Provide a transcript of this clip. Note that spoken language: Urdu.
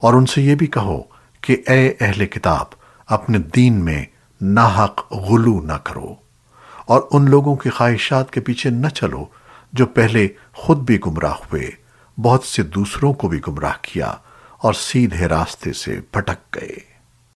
اور ان سے یہ بھی کہو کہ اے اہل کتاب، اپنے دین میں ناحق غلو نہ کرو اور ان لوگوں کی خواہشات کے پیچھے نہ چلو جو پہلے خود بھی گمراہ ہوئے، بہت سے دوسروں کو بھی گمراہ کیا اور سیدھے راستے سے بھٹک گئے۔